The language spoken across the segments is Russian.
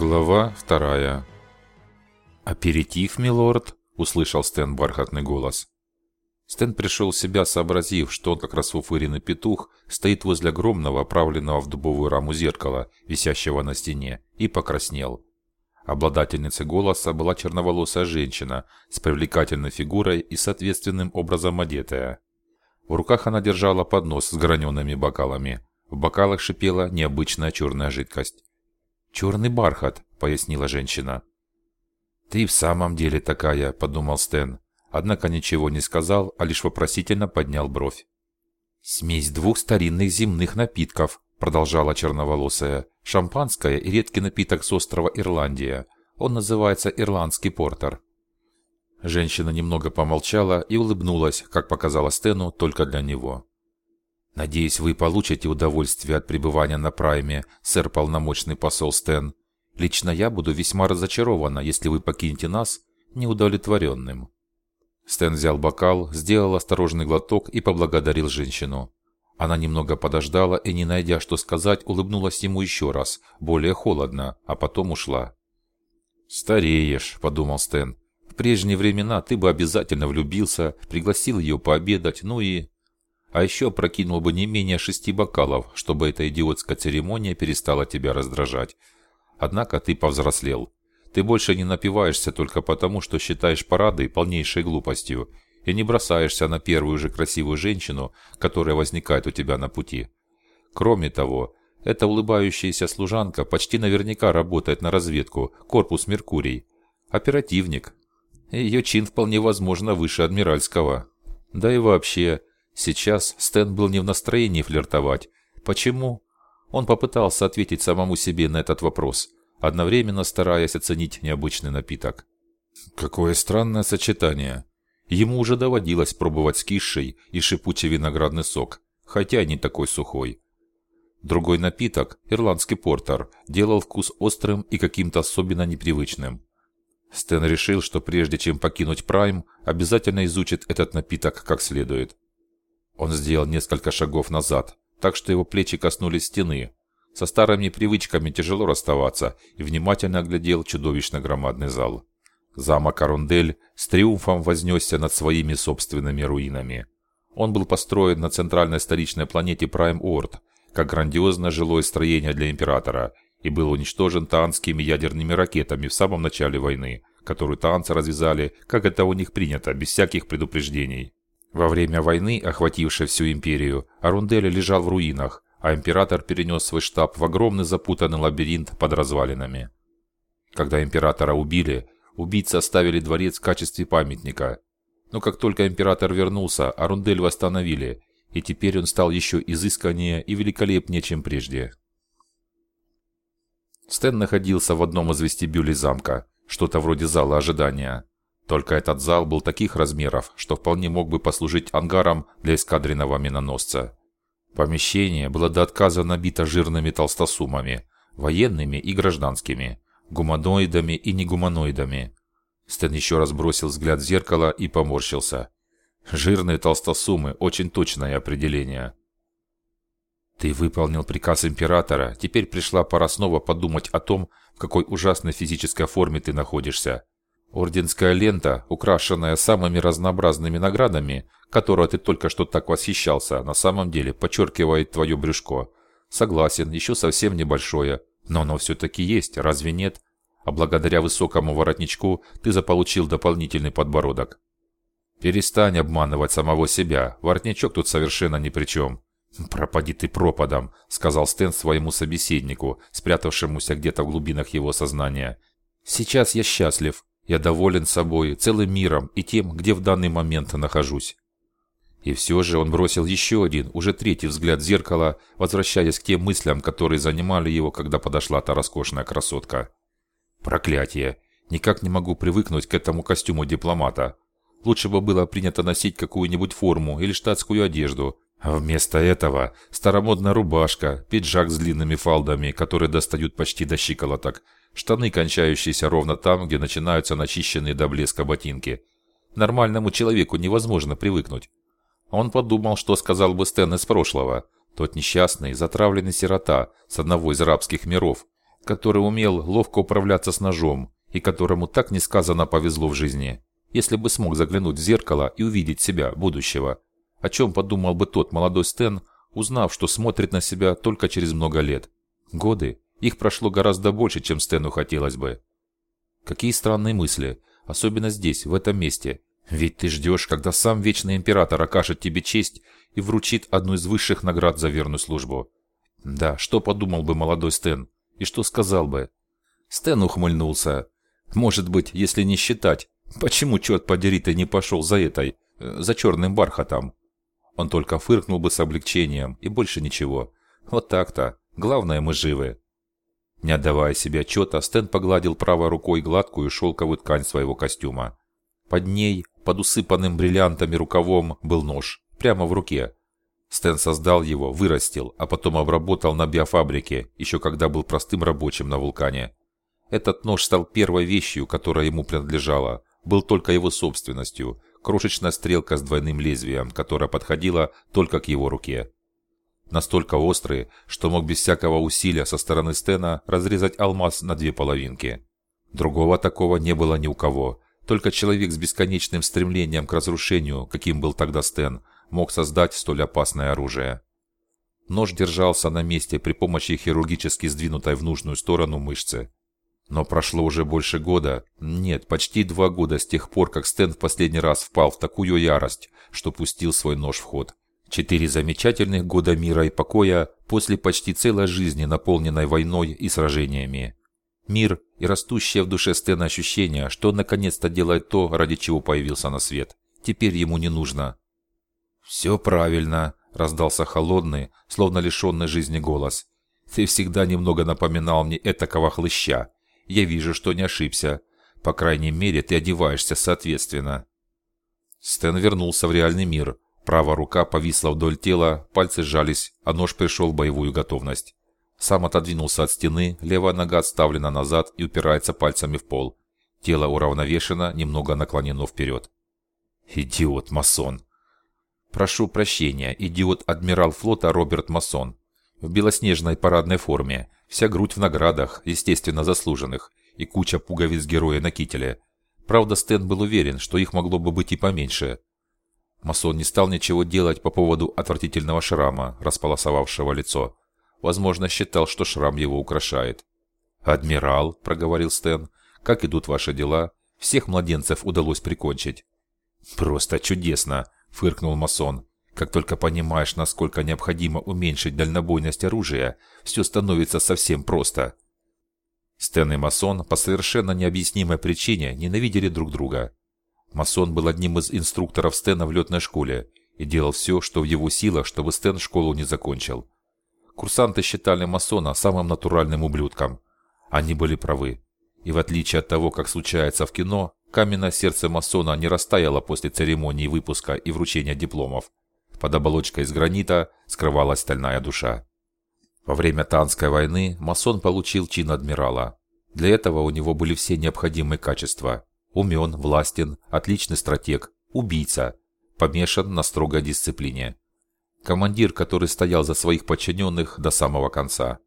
Глава вторая. «Аперитив, милорд?» – услышал Стэн бархатный голос. Стэн пришел в себя, сообразив, что он, как расфуфыренный петух, стоит возле огромного, оправленного в дубовую раму зеркала, висящего на стене, и покраснел. Обладательницей голоса была черноволосая женщина с привлекательной фигурой и соответственным образом одетая. В руках она держала поднос с гранеными бокалами. В бокалах шипела необычная черная жидкость. «Черный бархат», — пояснила женщина. «Ты в самом деле такая», — подумал Стэн. Однако ничего не сказал, а лишь вопросительно поднял бровь. «Смесь двух старинных земных напитков», — продолжала черноволосая. «Шампанское и редкий напиток с острова Ирландия. Он называется ирландский портер». Женщина немного помолчала и улыбнулась, как показала Стэну, только для него. «Надеюсь, вы получите удовольствие от пребывания на Прайме, сэр полномочный посол Стэн. Лично я буду весьма разочарована, если вы покинете нас неудовлетворенным». Стэн взял бокал, сделал осторожный глоток и поблагодарил женщину. Она немного подождала и, не найдя что сказать, улыбнулась ему еще раз, более холодно, а потом ушла. «Стареешь», — подумал Стэн. «В прежние времена ты бы обязательно влюбился, пригласил ее пообедать, ну и...» А еще прокинул бы не менее шести бокалов, чтобы эта идиотская церемония перестала тебя раздражать. Однако ты повзрослел. Ты больше не напиваешься только потому, что считаешь парады полнейшей глупостью, и не бросаешься на первую же красивую женщину, которая возникает у тебя на пути. Кроме того, эта улыбающаяся служанка почти наверняка работает на разведку, корпус Меркурий. Оперативник. Ее чин вполне возможно выше адмиральского. Да и вообще, Сейчас Стэн был не в настроении флиртовать. Почему? Он попытался ответить самому себе на этот вопрос, одновременно стараясь оценить необычный напиток. Какое странное сочетание. Ему уже доводилось пробовать скисший и шипучий виноградный сок, хотя не такой сухой. Другой напиток, ирландский портер, делал вкус острым и каким-то особенно непривычным. Стэн решил, что прежде чем покинуть Прайм, обязательно изучит этот напиток как следует. Он сделал несколько шагов назад, так что его плечи коснулись стены. Со старыми привычками тяжело расставаться и внимательно оглядел чудовищно громадный зал. Замок Арундель с триумфом вознесся над своими собственными руинами. Он был построен на центральной столичной планете Прайм-Орд, как грандиозное жилое строение для Императора, и был уничтожен таанскими ядерными ракетами в самом начале войны, которую таанцы развязали, как это у них принято, без всяких предупреждений. Во время войны, охватившей всю империю, Арундель лежал в руинах, а император перенес свой штаб в огромный запутанный лабиринт под развалинами. Когда императора убили, убийцы оставили дворец в качестве памятника. Но как только император вернулся, Арундель восстановили, и теперь он стал еще изысканнее и великолепнее, чем прежде. Стэн находился в одном из вестибюлей замка, что-то вроде зала ожидания. Только этот зал был таких размеров, что вполне мог бы послужить ангаром для эскадренного миноносца. Помещение было до отказа набито жирными толстосумами, военными и гражданскими, гуманоидами и негуманоидами. Стэн еще раз бросил взгляд в зеркало и поморщился. Жирные толстосумы – очень точное определение. Ты выполнил приказ императора, теперь пришла пора снова подумать о том, в какой ужасной физической форме ты находишься. Орденская лента, украшенная самыми разнообразными наградами, которой ты только что так восхищался, на самом деле подчеркивает твое брюшко. Согласен, еще совсем небольшое, но оно все-таки есть, разве нет? А благодаря высокому воротничку ты заполучил дополнительный подбородок. Перестань обманывать самого себя, воротничок тут совершенно ни при чем. «Пропади ты пропадом», — сказал Стэн своему собеседнику, спрятавшемуся где-то в глубинах его сознания. «Сейчас я счастлив, я доволен собой, целым миром и тем, где в данный момент нахожусь. И все же он бросил еще один, уже третий взгляд в зеркало, возвращаясь к тем мыслям, которые занимали его, когда подошла та роскошная красотка. Проклятие! Никак не могу привыкнуть к этому костюму дипломата. Лучше бы было принято носить какую-нибудь форму или штатскую одежду. А вместо этого старомодная рубашка, пиджак с длинными фалдами, которые достают почти до щиколоток, штаны, кончающиеся ровно там, где начинаются начищенные до блеска ботинки. Нормальному человеку невозможно привыкнуть. Он подумал, что сказал бы Стэн из прошлого. Тот несчастный, затравленный сирота с одного из рабских миров, который умел ловко управляться с ножом и которому так несказанно повезло в жизни. Если бы смог заглянуть в зеркало и увидеть себя, будущего. О чем подумал бы тот молодой Стэн, узнав, что смотрит на себя только через много лет. Годы. Их прошло гораздо больше, чем Стэну хотелось бы. Какие странные мысли. Особенно здесь, в этом месте. Ведь ты ждешь, когда сам Вечный Император окажет тебе честь и вручит одну из высших наград за верную службу. Да, что подумал бы молодой Стэн? И что сказал бы? Стэн ухмыльнулся. Может быть, если не считать, почему, черт подери, ты не пошел за этой, э, за черным бархатом? Он только фыркнул бы с облегчением, и больше ничего. Вот так-то. Главное, мы живы. Не отдавая себе отчета, Стэн погладил правой рукой гладкую шелковую ткань своего костюма. Под ней, под усыпанным бриллиантами рукавом, был нож. Прямо в руке. Стэн создал его, вырастил, а потом обработал на биофабрике, еще когда был простым рабочим на вулкане. Этот нож стал первой вещью, которая ему принадлежала, был только его собственностью, крошечная стрелка с двойным лезвием, которая подходила только к его руке. Настолько острый, что мог без всякого усилия со стороны Стена разрезать алмаз на две половинки. Другого такого не было ни у кого. Только человек с бесконечным стремлением к разрушению, каким был тогда Стен, мог создать столь опасное оружие. Нож держался на месте при помощи хирургически сдвинутой в нужную сторону мышцы. Но прошло уже больше года, нет, почти два года с тех пор, как Стэн в последний раз впал в такую ярость, что пустил свой нож в ход. Четыре замечательных года мира и покоя после почти целой жизни, наполненной войной и сражениями. Мир и растущее в душе Стэна ощущение, что он наконец-то делает то, ради чего появился на свет. Теперь ему не нужно. «Все правильно», — раздался холодный, словно лишенный жизни голос. «Ты всегда немного напоминал мне этакого хлыща. Я вижу, что не ошибся. По крайней мере, ты одеваешься соответственно». Стэн вернулся в реальный мир. Правая рука повисла вдоль тела, пальцы сжались, а нож пришел в боевую готовность. Сам отодвинулся от стены, левая нога отставлена назад и упирается пальцами в пол. Тело уравновешено, немного наклонено вперед. «Идиот, масон!» «Прошу прощения, идиот-адмирал флота Роберт Масон. В белоснежной парадной форме, вся грудь в наградах, естественно заслуженных, и куча пуговиц героя на кителе. Правда, Стэн был уверен, что их могло бы быть и поменьше. Масон не стал ничего делать по поводу отвратительного шрама, располосовавшего лицо. Возможно, считал, что шрам его украшает. «Адмирал», — проговорил Стэн, — «как идут ваши дела? Всех младенцев удалось прикончить». «Просто чудесно», — фыркнул Масон. Как только понимаешь, насколько необходимо уменьшить дальнобойность оружия, все становится совсем просто. Стэн и Масон по совершенно необъяснимой причине ненавидели друг друга. Масон был одним из инструкторов Стэна в летной школе и делал все, что в его силах, чтобы Стэн школу не закончил. Курсанты считали Масона самым натуральным ублюдком. Они были правы. И в отличие от того, как случается в кино, каменное сердце Масона не растаяло после церемонии выпуска и вручения дипломов. Под оболочкой из гранита скрывалась стальная душа. Во время Танской войны масон получил чин адмирала. Для этого у него были все необходимые качества. Умен, властен, отличный стратег, убийца, помешан на строгой дисциплине. Командир, который стоял за своих подчиненных до самого конца.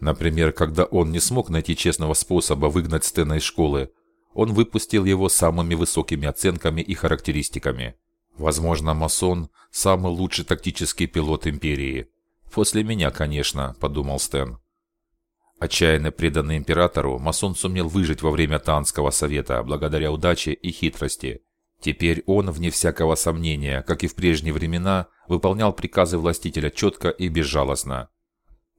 Например, когда он не смог найти честного способа выгнать Стена из школы, он выпустил его самыми высокими оценками и характеристиками. Возможно, масон – самый лучший тактический пилот Империи. После меня, конечно, подумал Стэн. Отчаянно преданный императору, масон сумел выжить во время Танского совета благодаря удаче и хитрости. Теперь он, вне всякого сомнения, как и в прежние времена, выполнял приказы властителя четко и безжалостно.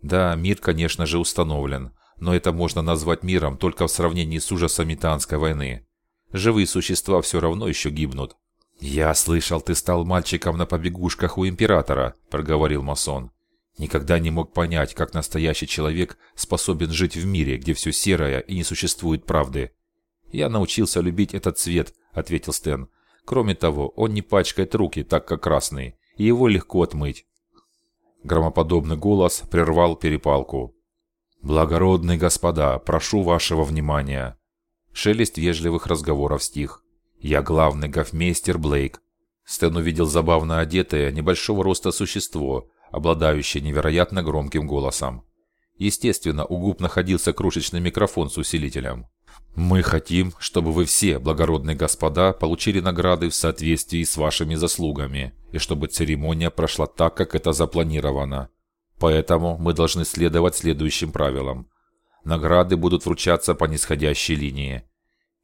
Да, мир, конечно же, установлен, но это можно назвать миром только в сравнении с ужасами Танской войны. Живые существа все равно еще гибнут. «Я слышал, ты стал мальчиком на побегушках у императора», – проговорил масон. «Никогда не мог понять, как настоящий человек способен жить в мире, где все серое и не существует правды». «Я научился любить этот цвет», – ответил Стэн. «Кроме того, он не пачкает руки, так как красный, и его легко отмыть». Громоподобный голос прервал перепалку. «Благородные господа, прошу вашего внимания!» Шелест вежливых разговоров стих. «Я главный гофмейстер Блейк». Стэн увидел забавно одетое, небольшого роста существо, обладающее невероятно громким голосом. Естественно, у губ находился крошечный микрофон с усилителем. «Мы хотим, чтобы вы все, благородные господа, получили награды в соответствии с вашими заслугами, и чтобы церемония прошла так, как это запланировано. Поэтому мы должны следовать следующим правилам. Награды будут вручаться по нисходящей линии.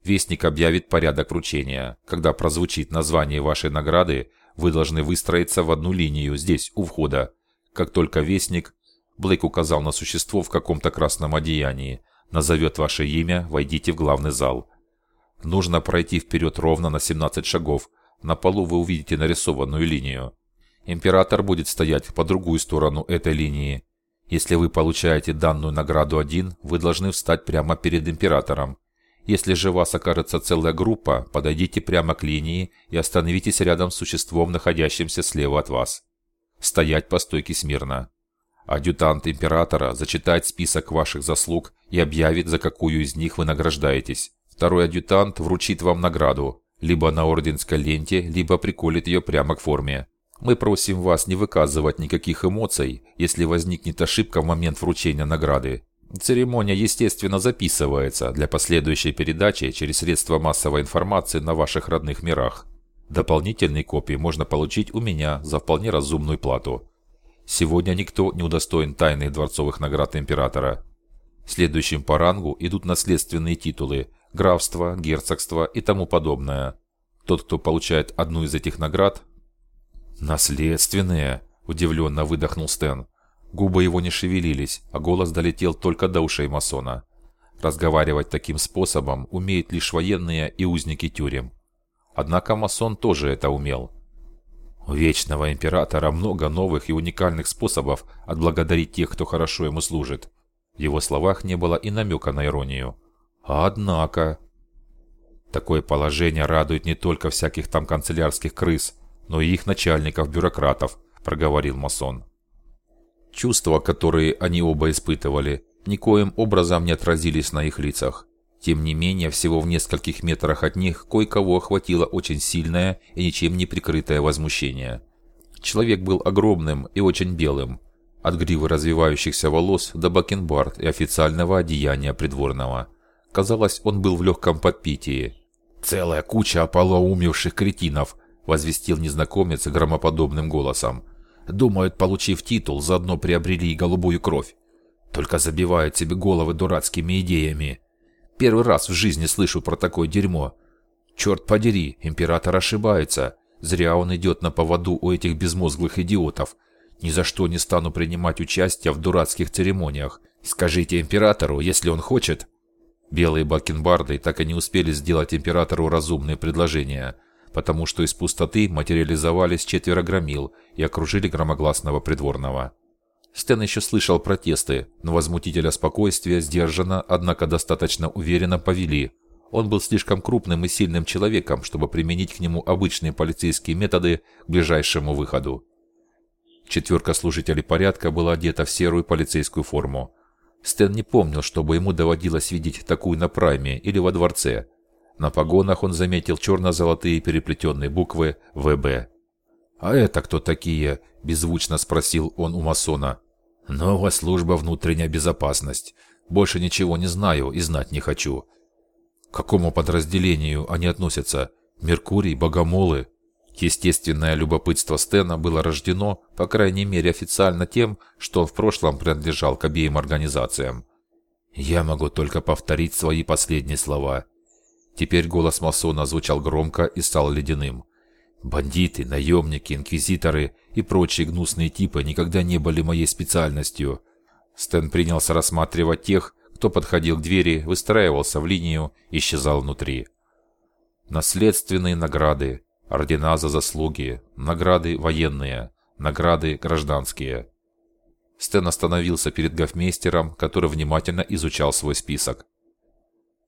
Вестник объявит порядок вручения. Когда прозвучит название вашей награды, вы должны выстроиться в одну линию здесь, у входа. Как только Вестник, Блейк указал на существо в каком-то красном одеянии, назовет ваше имя, войдите в главный зал. Нужно пройти вперед ровно на 17 шагов. На полу вы увидите нарисованную линию. Император будет стоять по другую сторону этой линии. Если вы получаете данную награду один, вы должны встать прямо перед императором. Если же вас окажется целая группа, подойдите прямо к линии и остановитесь рядом с существом, находящимся слева от вас. Стоять по стойке смирно. Адъютант императора зачитает список ваших заслуг и объявит, за какую из них вы награждаетесь. Второй адъютант вручит вам награду, либо на орденской ленте, либо приколит ее прямо к форме. Мы просим вас не выказывать никаких эмоций, если возникнет ошибка в момент вручения награды. Церемония, естественно, записывается для последующей передачи через средства массовой информации на ваших родных мирах. Дополнительные копии можно получить у меня за вполне разумную плату. Сегодня никто не удостоен тайных дворцовых наград императора. Следующим по рангу идут наследственные титулы, графство, герцогство и тому подобное. Тот, кто получает одну из этих наград... «Наследственные!» – удивленно выдохнул Стэн. Губы его не шевелились, а голос долетел только до ушей масона. Разговаривать таким способом умеют лишь военные и узники тюрем. Однако масон тоже это умел. У Вечного Императора много новых и уникальных способов отблагодарить тех, кто хорошо ему служит. В его словах не было и намека на иронию. Однако... Такое положение радует не только всяких там канцелярских крыс, но и их начальников-бюрократов, проговорил масон. Чувства, которые они оба испытывали, никоим образом не отразились на их лицах. Тем не менее, всего в нескольких метрах от них кое-кого охватило очень сильное и ничем не прикрытое возмущение. Человек был огромным и очень белым, от гривы развивающихся волос до бакенбард и официального одеяния придворного. Казалось, он был в легком подпитии. «Целая куча ополоумевших кретинов», – возвестил незнакомец громоподобным голосом. «Думают, получив титул, заодно приобрели и голубую кровь. Только забивают себе головы дурацкими идеями». Первый раз в жизни слышу про такое дерьмо. Черт подери, император ошибается. Зря он идет на поводу у этих безмозглых идиотов. Ни за что не стану принимать участие в дурацких церемониях. Скажите императору, если он хочет. Белые бакенбарды так и не успели сделать императору разумные предложения, потому что из пустоты материализовались четверо громил и окружили громогласного придворного. Стэн еще слышал протесты, но возмутителя спокойствия сдержанно, однако достаточно уверенно повели. Он был слишком крупным и сильным человеком, чтобы применить к нему обычные полицейские методы к ближайшему выходу. Четверка служителей порядка была одета в серую полицейскую форму. Стэн не помнил, чтобы ему доводилось видеть такую на прайме или во дворце. На погонах он заметил черно-золотые переплетенные буквы «ВБ». «А это кто такие?» – беззвучно спросил он у масона. Новая служба внутренняя безопасность. Больше ничего не знаю и знать не хочу. К какому подразделению они относятся? Меркурий, Богомолы? Естественное любопытство Стена было рождено, по крайней мере официально тем, что он в прошлом принадлежал к обеим организациям. Я могу только повторить свои последние слова. Теперь голос масона звучал громко и стал ледяным. Бандиты, наемники, инквизиторы и прочие гнусные типы никогда не были моей специальностью. Стэн принялся рассматривать тех, кто подходил к двери, выстраивался в линию, исчезал внутри. Наследственные награды, ордена за заслуги, награды военные, награды гражданские. Стэн остановился перед гофмейстером, который внимательно изучал свой список.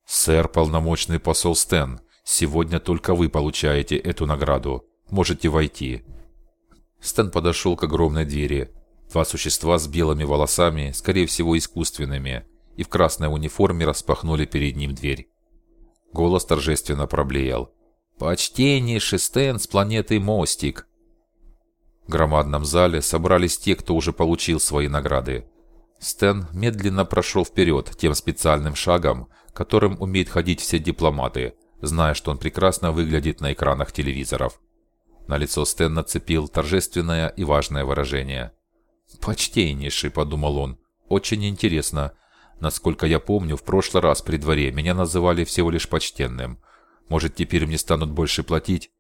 «Сэр, полномочный посол Стэн, сегодня только вы получаете эту награду. Можете войти. Стэн подошел к огромной двери. Два существа с белыми волосами, скорее всего искусственными, и в красной униформе распахнули перед ним дверь. Голос торжественно проблеял. «Почтеннейший Стэн с планеты Мостик!» В громадном зале собрались те, кто уже получил свои награды. Стэн медленно прошел вперед тем специальным шагом, которым умеют ходить все дипломаты, зная, что он прекрасно выглядит на экранах телевизоров. На лицо Стэн нацепил торжественное и важное выражение. «Почтеннейший», — подумал он, — «очень интересно. Насколько я помню, в прошлый раз при дворе меня называли всего лишь почтенным. Может, теперь мне станут больше платить?»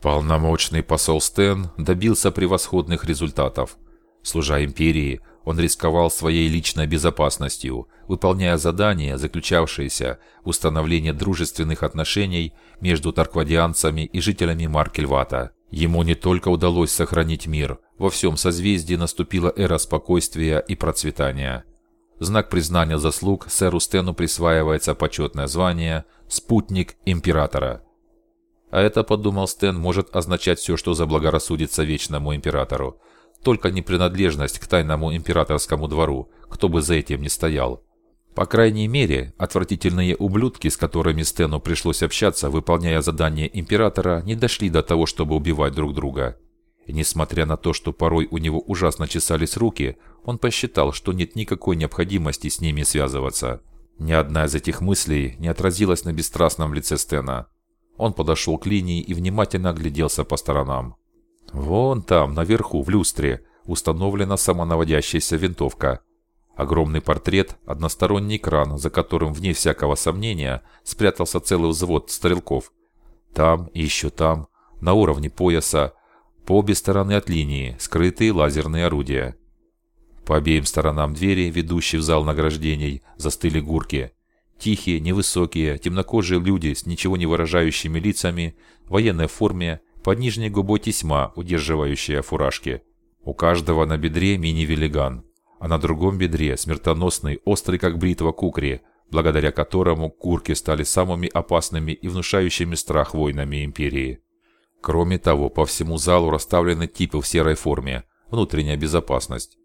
Полномочный посол Стэн добился превосходных результатов. Служа империи, он рисковал своей личной безопасностью, выполняя задания, заключавшиеся в установлении дружественных отношений между тарквадианцами и жителями Маркельвата. Ему не только удалось сохранить мир, во всем созвездии наступила эра спокойствия и процветания. Знак признания заслуг сэру Стэну присваивается почетное звание «Спутник Императора». А это, подумал Стэн, может означать все, что заблагорассудится Вечному Императору. Только не принадлежность к тайному императорскому двору, кто бы за этим ни стоял. По крайней мере, отвратительные ублюдки, с которыми Стэну пришлось общаться, выполняя задания Императора, не дошли до того, чтобы убивать друг друга. И несмотря на то, что порой у него ужасно чесались руки, он посчитал, что нет никакой необходимости с ними связываться. Ни одна из этих мыслей не отразилась на бесстрастном лице Стена. Он подошел к линии и внимательно огляделся по сторонам. Вон там, наверху, в люстре, установлена самонаводящаяся винтовка. Огромный портрет, односторонний экран, за которым, вне всякого сомнения, спрятался целый взвод стрелков. Там и еще там, на уровне пояса, по обе стороны от линии, скрытые лазерные орудия. По обеим сторонам двери, ведущей в зал награждений, застыли гурки. Тихие, невысокие, темнокожие люди с ничего не выражающими лицами, в военной форме, под нижней губой тесьма, удерживающая фуражки. У каждого на бедре мини-велиган, а на другом бедре смертоносный, острый как бритва кукри, благодаря которому курки стали самыми опасными и внушающими страх войнами империи. Кроме того, по всему залу расставлены типы в серой форме, внутренняя безопасность.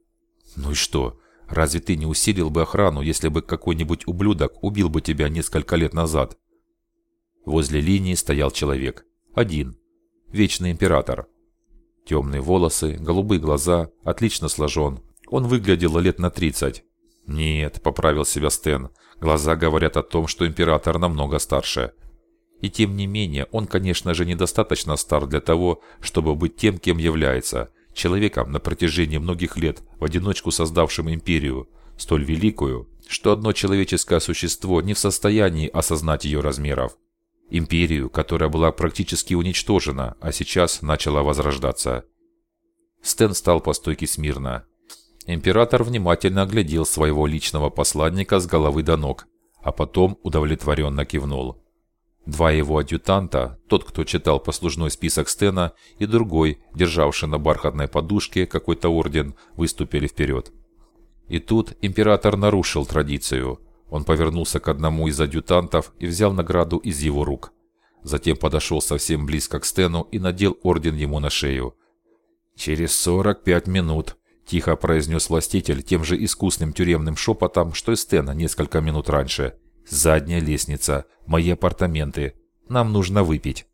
Ну и что? Разве ты не усилил бы охрану, если бы какой-нибудь ублюдок убил бы тебя несколько лет назад? Возле линии стоял человек. Один. Вечный император. Темные волосы, голубые глаза, отлично сложен. Он выглядел лет на 30. Нет, поправил себя Стэн. Глаза говорят о том, что император намного старше. И тем не менее, он, конечно же, недостаточно стар для того, чтобы быть тем, кем является. Человеком на протяжении многих лет, в одиночку создавшим империю, столь великую, что одно человеческое существо не в состоянии осознать ее размеров. Империю, которая была практически уничтожена, а сейчас начала возрождаться. Стэн стал по стойке смирно. Император внимательно оглядел своего личного посланника с головы до ног, а потом удовлетворенно кивнул. Два его адъютанта, тот, кто читал послужной список Стена, и другой, державший на бархатной подушке какой-то орден, выступили вперед. И тут император нарушил традицию – он повернулся к одному из адъютантов и взял награду из его рук. Затем подошел совсем близко к Стэну и надел орден ему на шею. «Через 45 минут», – тихо произнес властитель тем же искусным тюремным шепотом, что и Стэна несколько минут раньше. «Задняя лестница, мои апартаменты. Нам нужно выпить».